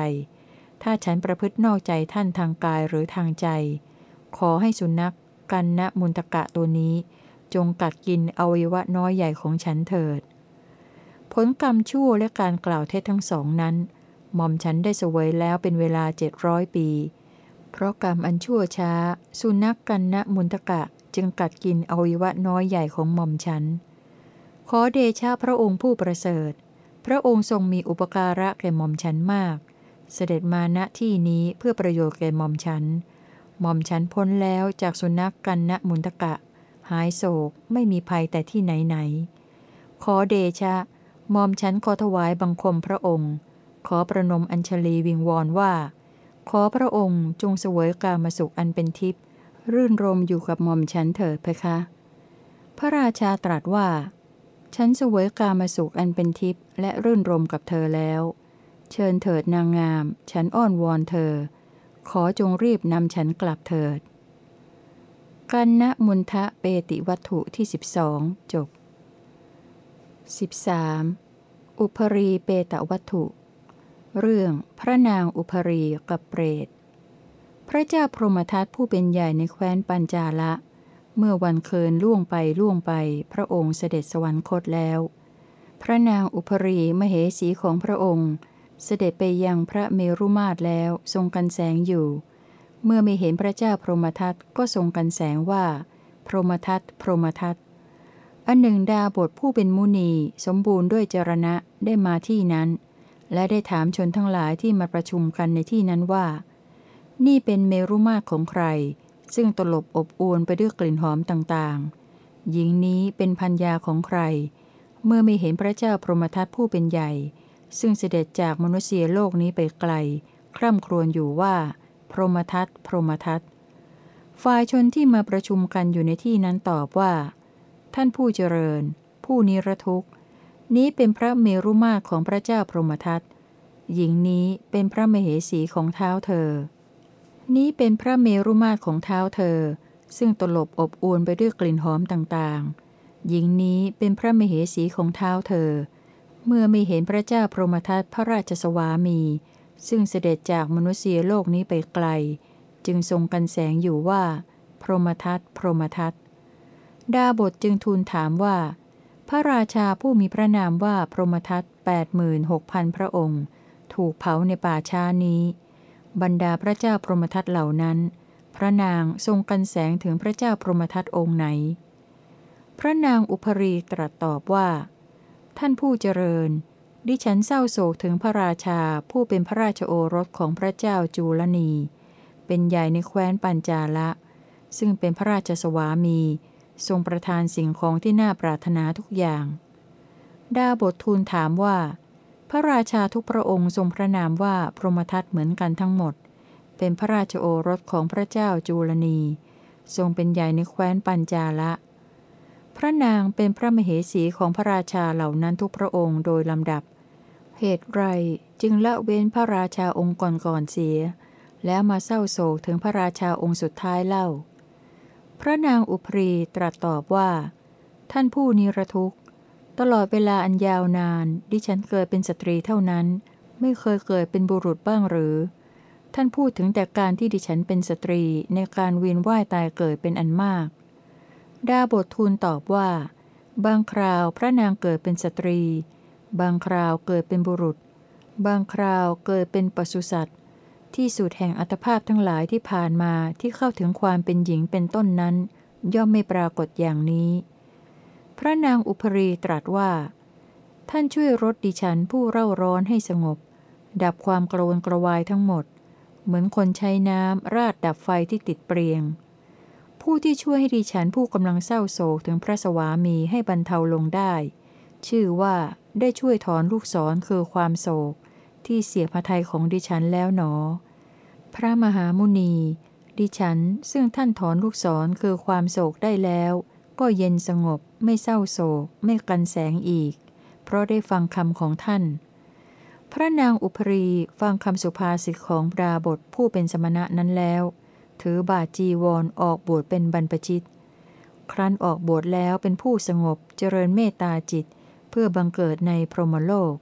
ถ้าฉันประพฤตินอกใจท่านทางกายหรือทางใจ ขอให้สุนัขกันนะมุนตกะตัวนี้ จงกัดกินอวัยวะน้อยใหญ่ของฉันเถิด ผลกรรมชั่วและการกล่าวเท็จทั้งสองนั้น หม่อมฉันได้สวยแล้วเป็นเวลาเจ็ดร้อยปี เพราะกรรมอันชั่วช้า สุนัขกันนะมุนตกะจึงกัดกินอวัยวะน้อยใหญ่ของหม่อมฉัน ขอเดชะพระองค์ผู้ประเสริฐ พระองค์ทรงมีอุปการะแก่หม่อมฉันมาก เสด็จมาณที่นี้เพื่อประโยชน์แก่หม่อมฉัน หม่อมฉันพ้นแล้วจากสุนัขกกันนะมุนตกะ หายโศกไม่มีภัยแต่ที่ไหนไหน ขอเดชะมอมฉันขอถวายบังคมพระองค์ ขอประนมอัญชลีวิงวอนว่า ขอพระองค์จงเสวยกามสุขอันเป็นทิพย์รื่นรมอยู่กับมอมฉันเถิดเพคะ พระราชาตรัสว่า ฉันสวยกามสุขอันเป็นทิพย์และรื่นรมกับเธอแล้ว เชิญเถิดนางงาม ฉันอ้อนวอนเธอ ขอจงรีบนำฉันกลับเถิด กันนะมุนทะเปติวัตถุที่สิบสองจบ 13. อุปรีเปตวัตถุ เรื่องพระนางอุปรีกับเปรต พระเจ้าพรหมทัตผู้เป็นใหญ่ในแคว้นปัญจาละ เมื่อวันเคืนล่วงไปล่วงไปพระองค์เสด็จสวรรคตแล้ว พระนางอุปรีมเหสีของพระองค์ เสด็จไปยังพระเมรุมาตรแล้วทรงกันแสงอยู่ เมื่อไม่เห็นพระเจ้าพรหมทัตก็ทรงกันแสงว่า พรหมทัตพรหมทัตอันหนึ่งดาบทผู้เป็นมุนีสมบูรณ์ด้วยจรณะได้มาที่นั้น และได้ถามชนทั้งหลายที่มาประชุมกันในที่นั้นว่า นี่เป็นเมรุมาตรของใคร ซึ่งตลบอบอวนไปด้วยกลิ่นหอมต่างๆ หญิงนี้เป็นพัญญาของใคร เมื่อไม่เห็นพระเจ้าพรหมทัตผู้เป็นใหญ่ ซึ่งเสด็จจากมนุษยโลกนี้ไปไกล คร่ำครวญอยู่ว่า พรหมทัตพรหมทัตฝ่ายชนที่มาประชุมกันอยู่ในที่นั้นตอบว่า ท่านผู้เจริญ ผู้นิรทุกข์ นี้เป็นพระเมรุมาตรของพระเจ้าพรหมทัตหญิงนี้เป็นพระมเหสีของเท้าเธอ นี้เป็นพระเมรุมาตรของเท้าเธอ ซึ่งตลบอบอวนไปด้วยกลิ่นหอมต่างๆ หญิงนี้เป็นพระมเหสีของเท้าเธอ เมื่อไม่เห็นพระเจ้าพรหมทัตพระราชสวามี ซึ่งเสด็จจากมนุษยโลกนี้ไปไกล จึงทรงกันแสงอยู่ว่า พรหมทัตพรหมทัตดาบทจึงทูลถามว่า พระราชาผู้มีพระนามว่าพรหมทัตแปดหมื่นหกพันพระองค์ ถูกเผาในป่าช้านี้ บรรดาพระเจ้าพรหมทัตเหล่านั้น พระนางทรงกันแสงถึงพระเจ้าพรหมทัตองค์ไหน พระนางอุปรีตรัสตอบว่า ท่านผู้เจริญ ดิฉันเศร้าโศกถึงพระราชาผู้เป็นพระราชโอรสของพระเจ้าจูลนี เป็นใหญ่ในแคว้นปัญจาละ ซึ่งเป็นพระราชสวามี ทรงประทานสิ่งของที่น่าปรารถนาทุกอย่าง ดาบททูลถามว่า พระราชาทุกพระองค์ทรงพระนามว่าพรหมทัตเหมือนกันทั้งหมด เป็นพระราชโอรสของพระเจ้าจูลนี ทรงเป็นใหญ่ในแคว้นปัญจาละ ระนางเป็นพระมเหสีของพระราชาเหล่านั้นทุกพระองค์โดยลำดับ เหตุไรจึงละเว้นพระราชาองค์ก่อนๆเสีย แล้วมาเศร้าโศกถึงพระราชาองค์สุดท้ายเล่า พระนางอุพพรีตรัสตอบว่า ท่านผู้นิรทุกข์ ตลอดเวลาอันยาวนาน ดิฉันเกิดเป็นสตรีเท่านั้น ไม่เคยเกิดเป็นบุรุษบ้างหรือ ท่านพูดถึงแต่การที่ดิฉันเป็นสตรีในการเวียนว่ายตายเกิดเป็นอันมาก ดาบสทูลตอบว่า บางคราวพระนางเกิดเป็นสตรี บางคราวเกิดเป็นบุรุษ บางคราวเกิดเป็นปศุสัตว์ ที่สุดแห่งอัตภาพทั้งหลายที่ผ่านมาที่เข้าถึงความเป็นหญิงเป็นต้นนั้น ย่อมไม่ปรากฏอย่างนี้ พระนางอุปรีตรัสว่า ท่านช่วยรดดิฉันผู้เร่าร้อนให้สงบ ดับความกระวนกระวายทั้งหมด เหมือนคนใช้น้ำราดดับไฟที่ติดเปรียง ผู้ที่ช่วยให้ดิฉันผู้กำลังเศร้าโศกถึงพระสวามีให้บรรเทาลงได้ ชื่อว่าได้ช่วยถอนลูกศรคือความโศก ที่เสียพระทัยของดิฉันแล้วหนอ พระมหามุนี ดิฉันซึ่งท่านถอนลูกศรคือความโศกได้แล้ว ก็เย็นสงบไม่เศร้าโศก ไม่กันแสงอีก เพราะได้ฟังคำของท่าน พระนางอุปรีฟังคำสุภาษิตของดาบทผู้เป็นสมณะนั้นแล้ว ถือบาจีวรออกบวชเป็นบรรพชิต ครั้นออกบวชแล้วเป็นผู้สงบเจริญเมตตาจิต เพื่อบังเกิดในพรหมโลก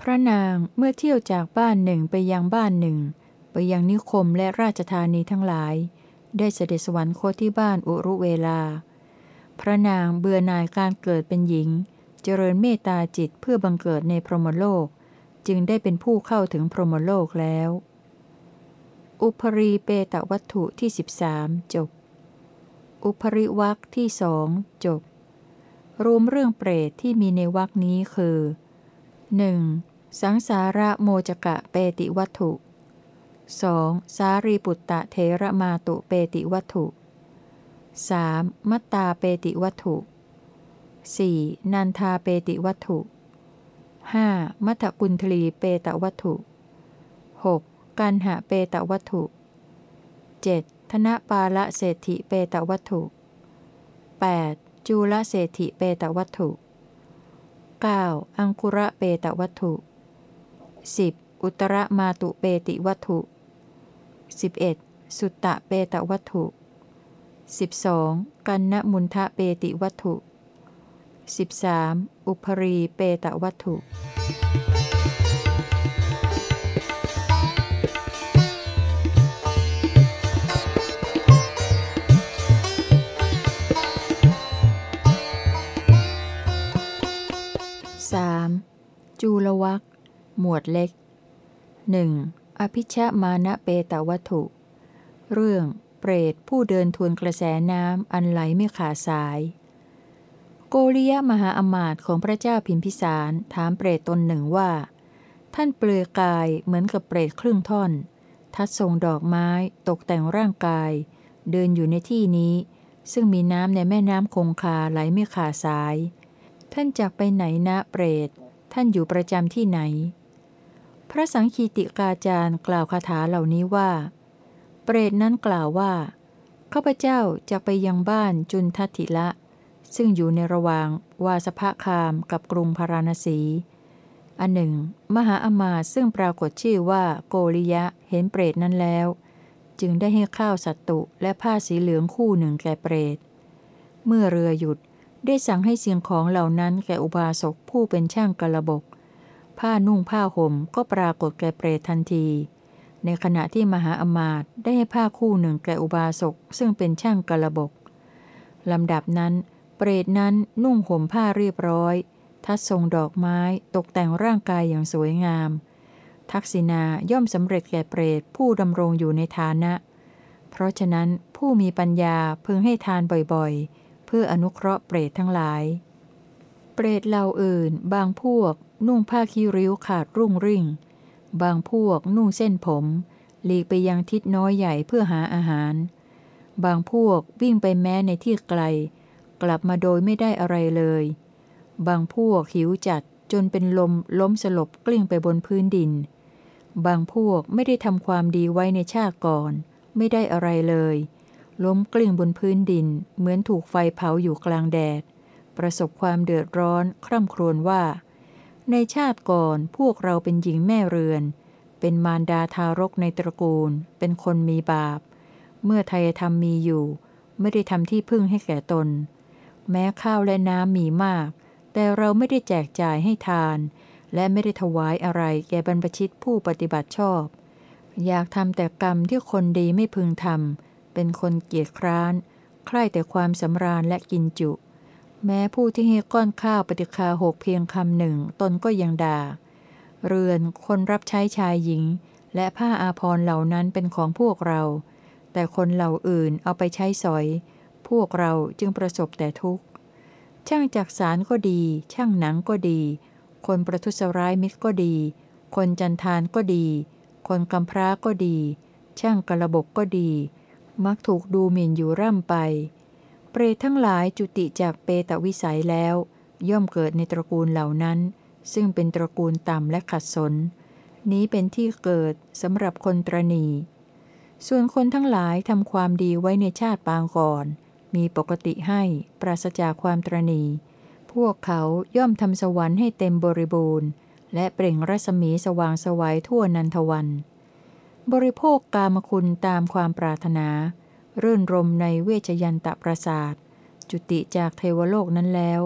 พระนางเมื่อเที่ยวจากบ้านหนึ่งไปยังบ้านหนึ่ง ไปยังนิคมและราชธานีทั้งหลาย ได้เสด็จสวรรคตที่บ้านอุรุเวลา พระนางเบื่อหน่ายการเกิดเป็นหญิง เจริญเมตตาจิตเพื่อบังเกิดในพรหมโลก จึงได้เป็นผู้เข้าถึงพรหมโลกแล้ว อุปรีเปตวัตถุที่ 13 จบ อุปริวักที่สองจบ รวมเรื่องเปรตที่มีในวักนี้คือหนึ่งสังสาระโมจกะเปติวัตถุ 2. สารีปุตตะเทระมาตุเปติวัตถุ 3. มัตตาเปติวัตถุ 4. นันทาเปติวัตถุ 5. มัทกุลทลีเปตวัตถุ 6. กันหะเปตวัตถุ 7. ธนปาละเศรษฐิเปตวัตถุ 8. จูลเศรษฐิเปตวัตถุ 9. อังคุระเปตวัตถุ 10. อุตรมาตุเปติวัตถุ 11. สุตตะเปตวัตถุ 12. กันนมุนทะเปติวัตถุ 13. อุปรีเปตวัตถุ 3. จูลวักหมวดเล็ก 1. อภิชามานะเปตวัตถุ เรื่องเปรตผู้เดินทวนกระแสน้ำอันไหลไม่ขาดสาย โกริยะมหาอมาตย์ของพระเจ้าพิมพิสารถามเปรตตนหนึ่งว่า ท่านเปลือยกายเหมือนกับเปรตครึ่งท่อน ทัดทรงดอกไม้ตกแต่งร่างกาย เดินอยู่ในที่นี้ ซึ่งมีน้ำในแม่น้ำคงคาไหลไม่ขาดสาย ท่านจากไปไหนนะเปรต ท่านอยู่ประจำที่ไหน พระสังคีติกาจารย์กล่าวคาถาเหล่านี้ว่า เปรตนั้นกล่าวว่าข้าพเจ้าจะไปยังบ้านจุนทัติละ ซึ่งอยู่ในระหว่างวาสภคามกับกรุงพาราณสี อันหนึ่ง มหาอมาซึ่งปรากฏชื่อว่าโกริยะเห็นเปรตนั้นแล้ว จึงได้ให้ข้าวสัตตุและผ้าสีเหลืองคู่หนึ่งแก่เปรต เมื่อเรือหยุด ได้สั่งให้เสียงของเหล่านั้นแก่อุบาสกผู้เป็นช่างกระบก ผ้านุ่งผ้าห่มก็ปรากฏแก่เปรตทันที ในขณะที่มหาอมาตย์ได้ให้ผ้าคู่หนึ่งแก่อุบาสกซึ่งเป็นช่างกระบกลำดับนั้น เปรตนั้นนุ่งห่มผ้าเรียบร้อย ทัดทรงดอกไม้ตกแต่งร่างกายอย่างสวยงาม ทักษิณาย่อมสำเร็จแก่เปรตผู้ดำรงอยู่ในฐานะ เพราะฉะนั้นผู้มีปัญญาพึงให้ทานบ่อยๆ เพื่ออนุเคราะห์เปรตทั้งหลาย เปรตเหล่าอื่น บางพวก นุ่งผ้าคีริ้วขาดรุ่งริ่ง บางพวกนุ่งเส้นผม หลีกไปยังทิศน้อยใหญ่เพื่อหาอาหาร บางพวกวิ่งไปแม้ในที่ไกล กลับมาโดยไม่ได้อะไรเลย บางพวกหิวจัดจนเป็นลมล้มสลบกลิ้งไปบนพื้นดิน บางพวกไม่ได้ทำความดีไว้ในชาติก่อน ไม่ได้อะไรเลย ล้มกลิ้งบนพื้นดิน เหมือนถูกไฟเผาอยู่กลางแดด ประสบความเดือดร้อน คร่ำครวญว่า ในชาติก่อนพวกเราเป็นหญิงแม่เรือน เป็นมารดาทารกในตระกูล เป็นคนมีบาป เมื่อไทยธรรมมีอยู่ ไม่ได้ทำที่พึ่งให้แก่ตน แม้ข้าวและน้ำมีมาก แต่เราไม่ได้แจกจ่ายให้ทาน และไม่ได้ถวายอะไรแก่บรรพชิตผู้ปฏิบัติชอบ อยากทำแต่กรรมที่คนดีไม่พึงทำ เป็นคนเกียจคร้าน ใคร่แต่ความสำราญและกินจุ แม้ผู้ที่ให้ก้อนข้าวปฏิคาหกเพียงคำหนึ่งตนก็ยังด่า เรือนคนรับใช้ชายหญิง และผ้าอาภรณ์เหล่านั้นเป็นของพวกเรา แต่คนเหล่าอื่นเอาไปใช้สอย พวกเราจึงประสบแต่ทุกข์ ช่างจักสารก็ดี ช่างหนังก็ดี คนประทุษร้ายมิตรก็ดี คนจันทานก็ดี คนกำพร้าก็ดี ช่างกระบกก็ดี มักถูกดูหมิ่นอยู่ร่ำไป เปรตทั้งหลายจุติจากเปตวิสัยแล้ว ย่อมเกิดในตระกูลเหล่านั้น ซึ่งเป็นตระกูลต่ำและขัดสน นี้เป็นที่เกิดสำหรับคนตรณีส่วนคนทั้งหลายทำความดีไว้ในชาติปางก่อน มีปกติให้ปราศจากความตรณี พวกเขาย่อมทำสวรรค์ให้เต็มบริบูรณ์ และเปล่งรัศมีสว่างสวัยทั่วนันทวัน บริโภคกามคุณตามความปรารถนา รื่นรมในเวชยันตประสาท จุติจากเทวโลกนั้นแล้ว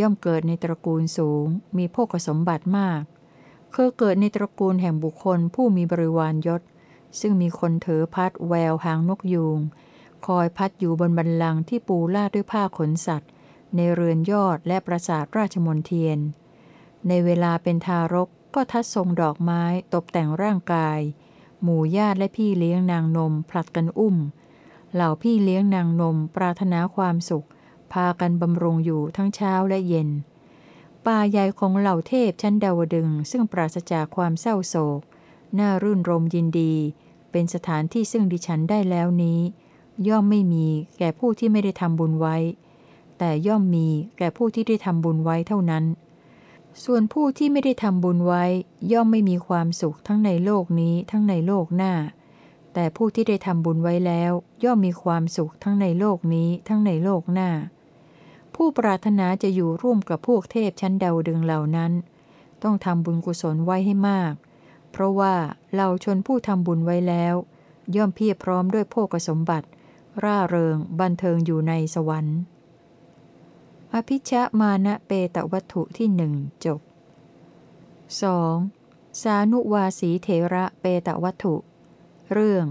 ย่อมเกิดในตระกูลสูง มีโภคสมบัติมากเคยเกิดในตระกูลแห่งบุคคลผู้มีบริวารยศ ซึ่งมีคนเถอพัดแววหางนกยูง คอยพัดอยู่บนบันลังที่ปูลาดด้วยผ้าขนสัตว์ ในเรือนยอดและปราสาทราชมนเทียน ในเวลาเป็นทารกก็ทัดทรงดอกไม้ตกแต่งร่างกาย หมู่ญาติและพี่เลี้ยงนางนมผลัดกันอุ้ม เหล่าพี่เลี้ยงนางนมปรารถนาความสุข พากันบำรุงอยู่ทั้งเช้าและเย็น ป่าใหญ่ของเหล่าเทพชั้นดาวดึงซึ่งปราศจากความเศร้าโศก น่ารื่นรมยินดี เป็นสถานที่ซึ่งดิฉันได้แล้วนี้ ย่อมไม่มีแก่ผู้ที่ไม่ได้ทำบุญไว้ แต่ย่อมมีแก่ผู้ที่ได้ทำบุญไว้เท่านั้น ส่วนผู้ที่ไม่ได้ทำบุญไว้ย่อมไม่มีความสุขทั้งในโลกนี้ทั้งในโลกหน้า แต่ผู้ที่ได้ทำบุญไว้แล้ว ย่อมมีความสุขทั้งในโลกนี้ทั้งในโลกหน้า ผู้ปรารถนาจะอยู่ร่วมกับพวกเทพชั้นดาวดึงเหล่านั้น ต้องทำบุญกุศลไว้ให้มาก เพราะว่าเราชนผู้ทำบุญไว้แล้ว ย่อมเพียบพร้อมด้วยโภกสมบัติ ร่าเริงบันเทิงอยู่ในสวรรค์ อภิชะมานะเปตวัตถุที่หนึ่งจบ 2. สานุวาสีเถระเปตวัตถุ เรื่อง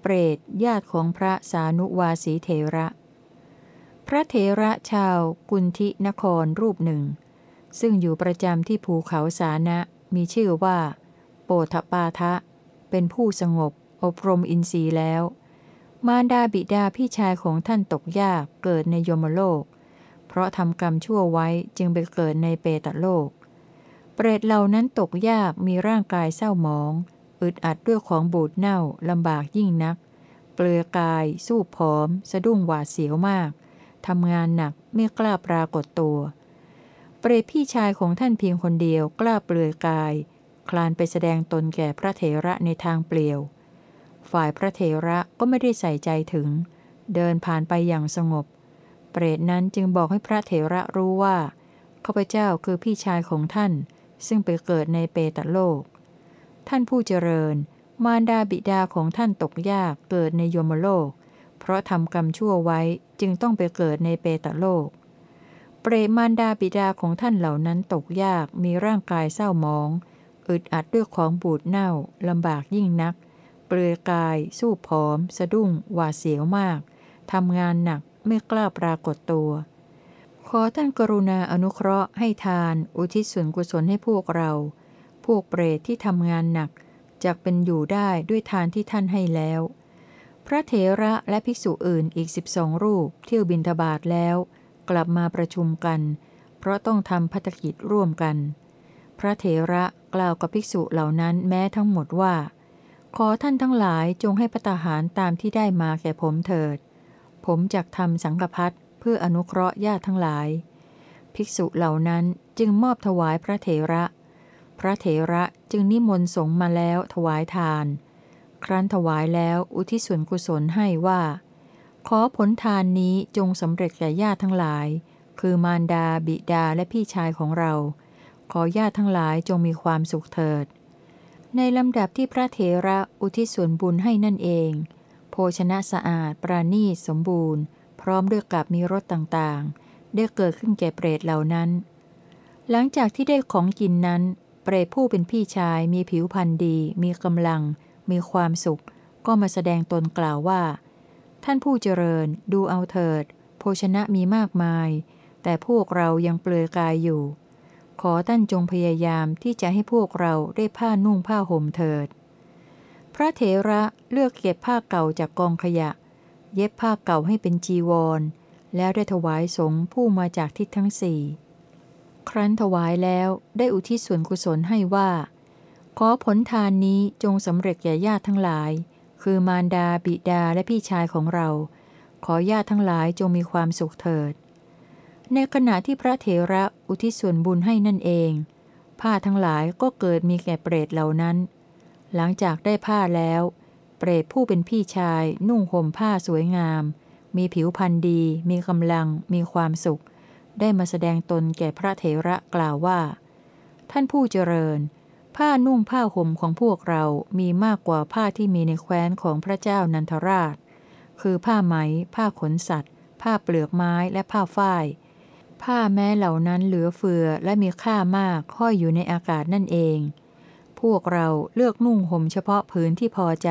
เปรตญาติของพระสานุวาสีเถระ พระเถระชาวกุนทินครรูปหนึ่ง ซึ่งอยู่ประจำที่ภูเขาสานะมีชื่อว่า โปธปาทะ เป็นผู้สงบ อบรมอินทรีย์แล้ว มารดาบิดาพี่ชายของท่านตกยากเกิดในยมโลก ราะทำกรรมชั่วไว้จึงไปเกิดในเปตโลก เปรตเหล่านั้นตกยากมีร่างกายเศร้าหมอง อึดอัดด้วยของบูดเน่าลำบากยิ่งนัก เปลือยกาย สู้ผอม สะดุ้งหวาดเสียวมากทำงานหนักไม่กล้าปรากฏตัว เปรตพี่ชายของท่านเพียงคนเดียวกล้าเปลือยกาย คลานไปแสดงตนแก่พระเถระในทางเปลี่ยว ฝ่ายพระเถระก็ไม่ได้ใส่ใจถึง เดินผ่านไปอย่างสงบ เปรตนั้นจึงบอกให้พระเถระรู้ว่าข้าพเจ้าคือพี่ชายของท่าน ซึ่งไปเกิดในเปตโลก ท่านผู้เจริญ มารดาบิดาของท่านตกยากเกิดในยมโลก เพราะทำกรรมชั่วไว้จึงต้องไปเกิดในเปตโลก เปรตมารดาบิดาของท่านเหล่านั้นตกยากมีร่างกายเศร้าหมอง อึดอัดด้วยของบูดเน่าลำบากยิ่งนัก เปลือยกาย สู้ผอม สะดุ้งหวาดเสียวมากทำงานหนัก ไม่กล้าปรากฏตัว ขอท่านกรุณาอนุเคราะห์ให้ทาน อุทิศส่วนกุศลให้พวกเรา พวกเปรตที่ทำงานหนักจกเป็นอยู่ได้ด้วยทานที่ท่านให้แล้ว พระเถระและภิกษุอื่นอีกสิบองรูปเที่ยวบินทบาทแล้ว กลับมาประชุมกัน เพราะต้องทำพัฒกิจร่วมกัน พระเถระกล่าวกับภิกษุเหล่านั้นแม้ทั้งหมดว่า ขอท่านทั้งหลายจงให้พระตาหารตามที่ได้มาแก่ผมเถิด ผมจักทำสังฆพัดเพื่ออนุเคราะห์ญาติทั้งหลาย ภิกษุเหล่านั้นจึงมอบถวายพระเถระ พระเถระจึงนิมนต์สงมาแล้วถวายทาน ครั้นถวายแล้วอุทิศส่วนกุศลให้ว่า ขอผลทานนี้จงสำเร็จแก่ญาติทั้งหลาย คือมารดาบิดาและพี่ชายของเรา ขอญาติทั้งหลายจงมีความสุขเถิด ในลำดับที่พระเถระอุทิศส่วนบุญให้นั่นเอง ภชนะสะอาด ปราณีตสมบูรณ์ พร้อมด้วยกับมีรสต่างๆ ได้เกิดขึ้นแก่เปรตเหล่านั้น หลังจากที่ได้ของกินนั้น เปรตผู้เป็นพี่ชายมีผิวพรรณดี มีกำลัง มีความสุข ก็มาแสดงตนกล่าวว่า ท่านผู้เจริญดูเอาเถิด โภชนะมีมากมาย แต่พวกเรายังเปลือยกายอยู่ ขอท่านจงพยายามที่จะให้พวกเราได้ผ้านุ่งผ้าห่มเถิด พระเถระเลือกเก็บผ้าเก่าจากกองขยะ เย็บผ้าเก่าให้เป็นจีวร แล้วได้ถวายสงฆ์ผู้มาจากทิศทั้งสี่ครั้นถวายแล้วได้อุทิศส่วนกุศลให้ว่า ขอผลทานนี้จงสำเร็จแก่ญาติทั้งหลาย คือมารดาบิดาและพี่ชายของเรา ขอญาติทั้งหลายจงมีความสุขเถิด ในขณะที่พระเถระอุทิศส่วนบุญให้นั่นเอง ผ้าทั้งหลายก็เกิดมีแก่เปรตเหล่านั้น หลังจากได้ผ้าแล้ว เปรตผู้เป็นพี่ชาย นุ่งห่มผ้าสวยงาม มีผิวพรรณดี มีกำลัง มีความสุข ได้มาแสดงตนแก่พระเถระกล่าวว่า ท่านผู้เจริญ ผ้านุ่งผ้าห่มของพวกเรามีมากกว่าผ้าที่มีในแคว้นของพระเจ้านันทราช คือผ้าไหม ผ้าขนสัตว์ ผ้าเปลือกไม้และผ้าฝ้ายผ้าแม้เหล่านั้นเหลือเฟือและมีค่ามากห้อยอยู่ในอากาศนั่นเอง พวกเราเลือกนุ่งห่มเฉพาะผืนที่พอใจ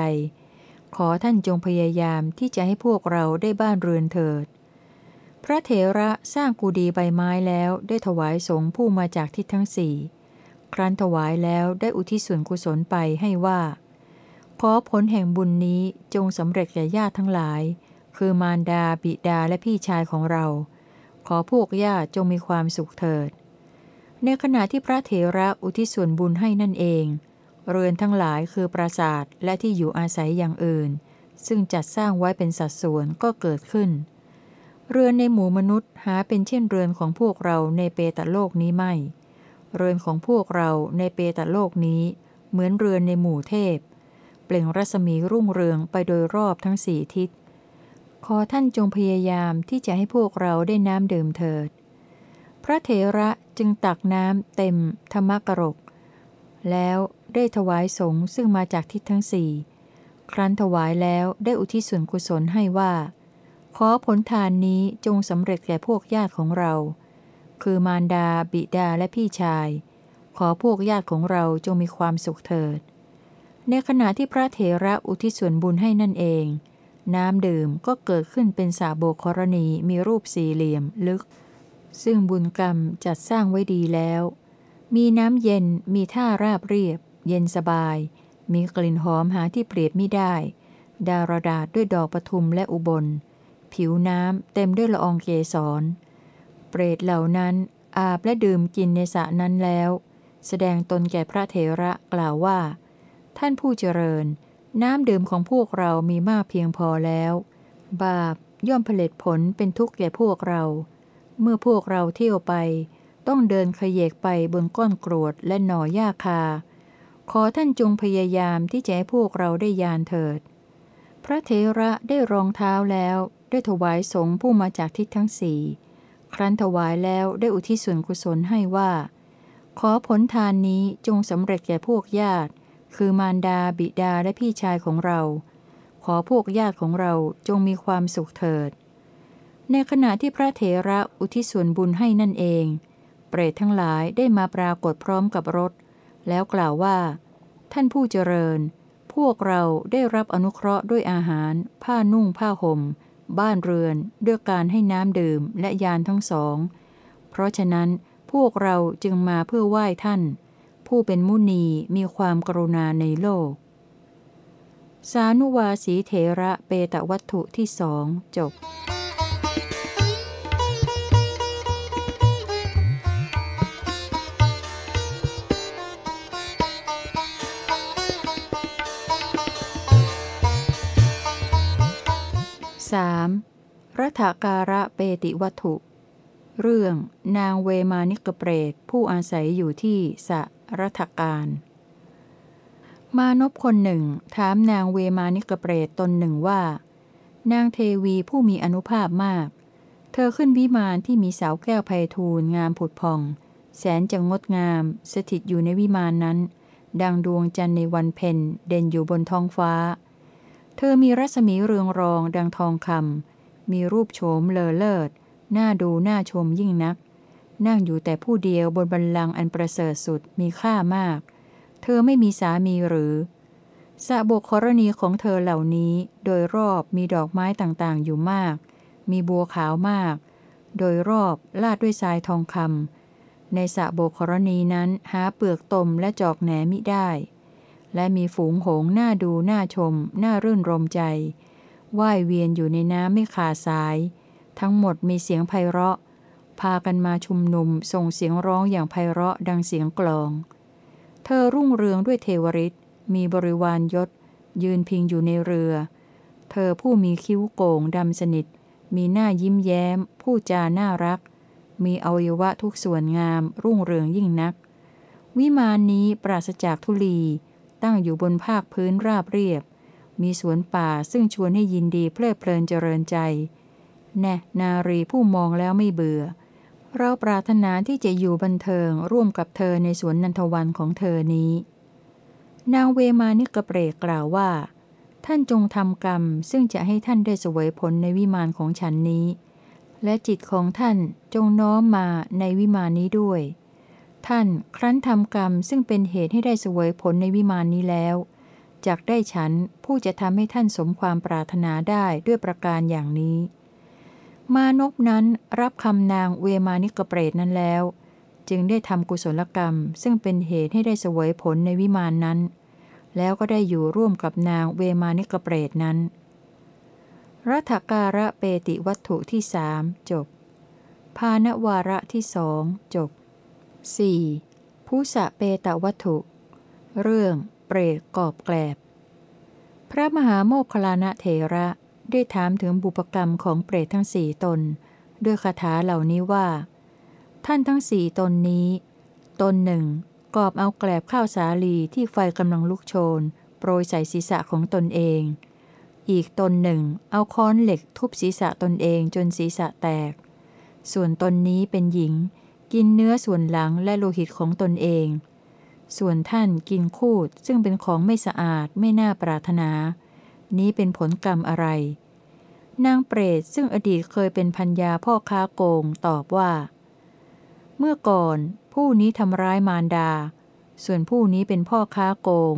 ขอท่านจงพยายามที่จะให้พวกเราได้บ้านเรือนเถิด พระเถระสร้างกูดีใบไม้แล้วได้ถวายสงฆ์ผู้มาจากทิศทั้งสี่ ครั้นถวายแล้วได้อุทิศส่วนกุศลไปให้ว่า ขอผลแห่งบุญนี้จงสำเร็จแก่ญาติทั้งหลาย คือมารดาบิดาและพี่ชายของเรา ขอพวกญาติจงมีความสุขเถิด ในขณะที่พระเถระอุทิศส่วนบุญให้นั่นเอง เรือนทั้งหลายคือปราสาทและที่อยู่อาศัยอย่างอื่น ซึ่งจัดสร้างไว้เป็นสัดส่วนก็เกิดขึ้น เรือนในหมู่มนุษย์หาเป็นเช่นเรือนของพวกเราในเปตโลกนี้ไม่ เรือนของพวกเราในเปตโลกนี้ เหมือนเรือนในหมู่เทพ เปล่งรัศมีรุ่งเรืองไปโดยรอบทั้งสี่ทิศ ขอท่านจงพยายามที่จะให้พวกเราได้น้ำดื่มเถิด พระเถระจึงตักน้ำเต็มธรรมกรก แล้วได้ถวายสงฆ์ซึ่งมาจากทิศทั้งสี่ครั้นถวายแล้วได้อุทิศส่วนกุศลให้ว่า ขอผลทานนี้จงสำเร็จแก่พวกญาติของเรา คือมารดาบิดาและพี่ชาย ขอพวกญาติของเราจงมีความสุขเถิด ในขณะที่พระเถระอุทิศส่วนบุญให้นั่นเอง น้ำดื่มก็เกิดขึ้นเป็นสาโบกรณีมีรูปสี่เหลี่ยมลึก ซึ่งบุญกรรมจัดสร้างไว้ดีแล้ว มีน้ำเย็นมีท่าราบเรียบ เย็นสบาย มีกลิ่นหอมหาที่เปรียบไม่ได้ ดารดาษด้วยดอกปทุมและอุบล ผิวน้ำเต็มด้วยละอองเกสร เปรตเหล่านั้นอาบและดื่มกินในสระนั้นแล้ว แสดงตนแก่พระเถระกล่าวว่า ท่านผู้เจริญ น้ำดื่มของพวกเรามีมากเพียงพอแล้ว บาปย่อมผลิตผลเป็นทุกข์แก่พวกเรา เมื่อพวกเราเที่ยวไป ต้องเดินขยเยกไปบนก้อนกรวดและหน่อหญ้าคา ขอท่านจงพยายามที่จะให้พวกเราได้ยานเถิด พระเถระได้รองเท้าแล้วได้ถวายสงฆ์ผู้มาจากทิศทั้งสี่ครั้นถวายแล้วได้อุทิศส่วนกุศลให้ว่า ขอผลทานนี้จงสำเร็จแก่พวกญาติ คือมารดาบิดาและพี่ชายของเรา ขอพวกญาติของเราจงมีความสุขเถิด ในขณะที่พระเถระอุทิศส่วนบุญให้นั่นเอง เปรตทั้งหลายได้มาปรากฏพร้อมกับรถ แล้วกล่าวว่า ท่านผู้เจริญ พวกเราได้รับอนุเคราะห์ด้วยอาหาร ผ้านุ่งผ้าห่ม บ้านเรือนด้วยการให้น้ำดื่มและยานทั้งสอง เพราะฉะนั้นพวกเราจึงมาเพื่อไหว้ท่าน ผู้เป็นมุนีมีความกรุณาในโลก สานุวาสีเถระเปตวัตถุที่สองจบ 3. รัฐการะเปติวัตถุ เรื่องนางเวมานิกเปรตผู้อาศัยอยู่ที่สะรัฐการ มานพคนหนึ่ง ถามนางเวมานิกเปรตตนหนึ่งว่า นางเทวีผู้มีอนุภาพมาก เธอขึ้นวิมานที่มีเสาแก้วไพทูลงามผุดพอง แสนจะงดงาม สถิตอยู่ในวิมานนั้น ดังดวงจันทร์ในวันเพ็ญเด่นอยู่บนท้องฟ้า เธอมีรัศมีเรืองรองดังทองคำ มีรูปโฉมเลอเลิศ น่าดูน่าชมยิ่งนัก นั่งอยู่แต่ผู้เดียวบนบันลังอันประเสริฐสุดมีค่ามาก เธอไม่มีสามีหรือสะบกครณีของเธอเหล่านี้โดยรอบมีดอกไม้ต่างๆ อยู่มาก มีบัวขาวมาก โดยรอบลาดด้วยทรายทองคำในสะโบกครณีนั้นหาเปลือกตมและจอกแหนมิได้ และมีฝูงหงส์น่าดูน่าชมน่ารื่นรมใจว่ายเวียนอยู่ในน้ำไม่ขาดสาย ทั้งหมดมีเสียงไพเราะ พากันมาชุมนุมส่งเสียงร้องอย่างไพเราะดังเสียงกลอง เธอรุ่งเรืองด้วยเทวริษมีบริวารยศ ยืนพิงอยู่ในเรือ เธอผู้มีคิ้วโก่งดำสนิท มีหน้ายิ้มแย้ม ผู้จาน่ารัก มีอวัยวะทุกส่วนงามรุ่งเรืองยิ่งนัก วิมานนี้ปราศจากทุลี ตั้งอยู่บนภาคพื้นราบเรียบ มีสวนป่าซึ่งชวนให้ยินดีเพลิดเพลินเจริญใจ แน่นารีผู้มองแล้วไม่เบื่อ เราปรารถนาที่จะอยู่บันเทิงร่วมกับเธอในสวนนันทวันของเธอนี้ นางเวมานิกเปรกกล่าวว่า ท่านจงทำกรรมซึ่งจะให้ท่านได้เสวยผลในวิมานของฉันนี้ และจิตของท่านจงน้อมมาในวิมานนี้ด้วย ท่านครั้นทำกรรมซึ่งเป็นเหตุให้ได้เสวยผลในวิมานนี้แล้วจากได้ฉันผู้จะทำให้ท่านสมความปรารถนาได้ด้วยประการอย่างนี้ มานพนั้นรับคำนางเวมานิกเปรตนั้นแล้ว จึงได้ทำกุศลกรรม ซึ่งเป็นเหตุให้ได้เสวยผลในวิมานนั้น แล้วก็ได้อยู่ร่วมกับนางเวมานิกเปรตนั้น รัฐการะเปติวัตถุที่สามจบ ภาณวาระที่สองจบ 4. ผู้สะเปตวัตถุ เรื่องเปรตกอบแกลบ พระมหาโมคคลานะเถระได้ถามถึงบุปกรรมของเปรตทั้งสี่ตน ด้วยคาถาเหล่านี้ว่า ท่านทั้งสี่ตนนี้ ตนหนึ่งกอบเอาแกลบข้าวสาลีที่ไฟกำลังลุกโชน โปรยใส่ศีรษะของตนเอง อีกตนหนึ่งเอาค้อนเหล็กทุบศีรษะตนเองจนศีรษะแตก ส่วนตนนี้เป็นหญิง กินเนื้อส่วนหลังและโลหิตของตนเอง ส่วนท่านกินคูดซึ่งเป็นของไม่สะอาดไม่น่าปรารถนา นี้เป็นผลกรรมอะไร นางเปรตซึ่งอดีตเคยเป็นพัญญาพ่อค้าโกงตอบว่า เมื่อก่อนผู้นี้ทำร้ายมารดา ส่วนผู้นี้เป็นพ่อค้าโกง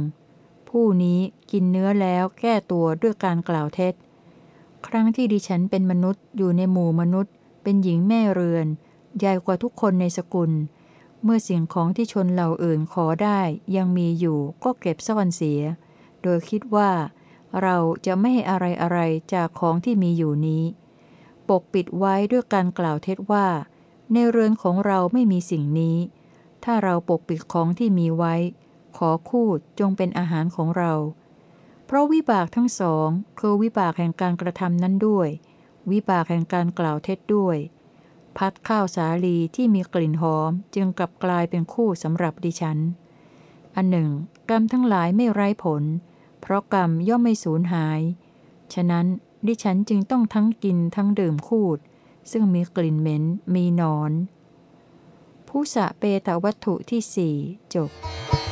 ผู้นี้กินเนื้อแล้วแก้ตัวด้วยการกล่าวเท็จ ครั้งที่ดิฉันเป็นมนุษย์อยู่ในหมู่มนุษย์ เป็นหญิงแม่เรือน ใหญ่กว่าทุกคนในสกุล เมื่อสิ่งของที่ชนเหล่าอื่นขอได้ยังมีอยู่ก็เก็บซ่อนเสีย โดยคิดว่า เราจะไม่ให้อะไรอะไรจากของที่มีอยู่นี้ ปกปิดไว้ด้วยการกล่าวเท็จว่า ในเรือนของเราไม่มีสิ่งนี้ ถ้าเราปกปิดของที่มีไว้ ขอคูดจงเป็นอาหารของเรา เพราะวิบากทั้งสองคือวิบากแห่งการกระทำนั้นด้วย วิบากแห่งการกล่าวเท็จด้วย พัดข้าวสาลีที่มีกลิ่นหอมจึงกลับกลายเป็นคู่สำหรับดิฉัน อันหนึ่ง กรรมทั้งหลายไม่ไร้ผล เพราะกรรมย่อมไม่สูญหาย ฉะนั้นดิฉันจึงต้องทั้งกินทั้งดื่มคูด ซึ่งมีกลิ่นเหม็นมีหนอน ผู้สะเปตวัตถุที่สี่จบ「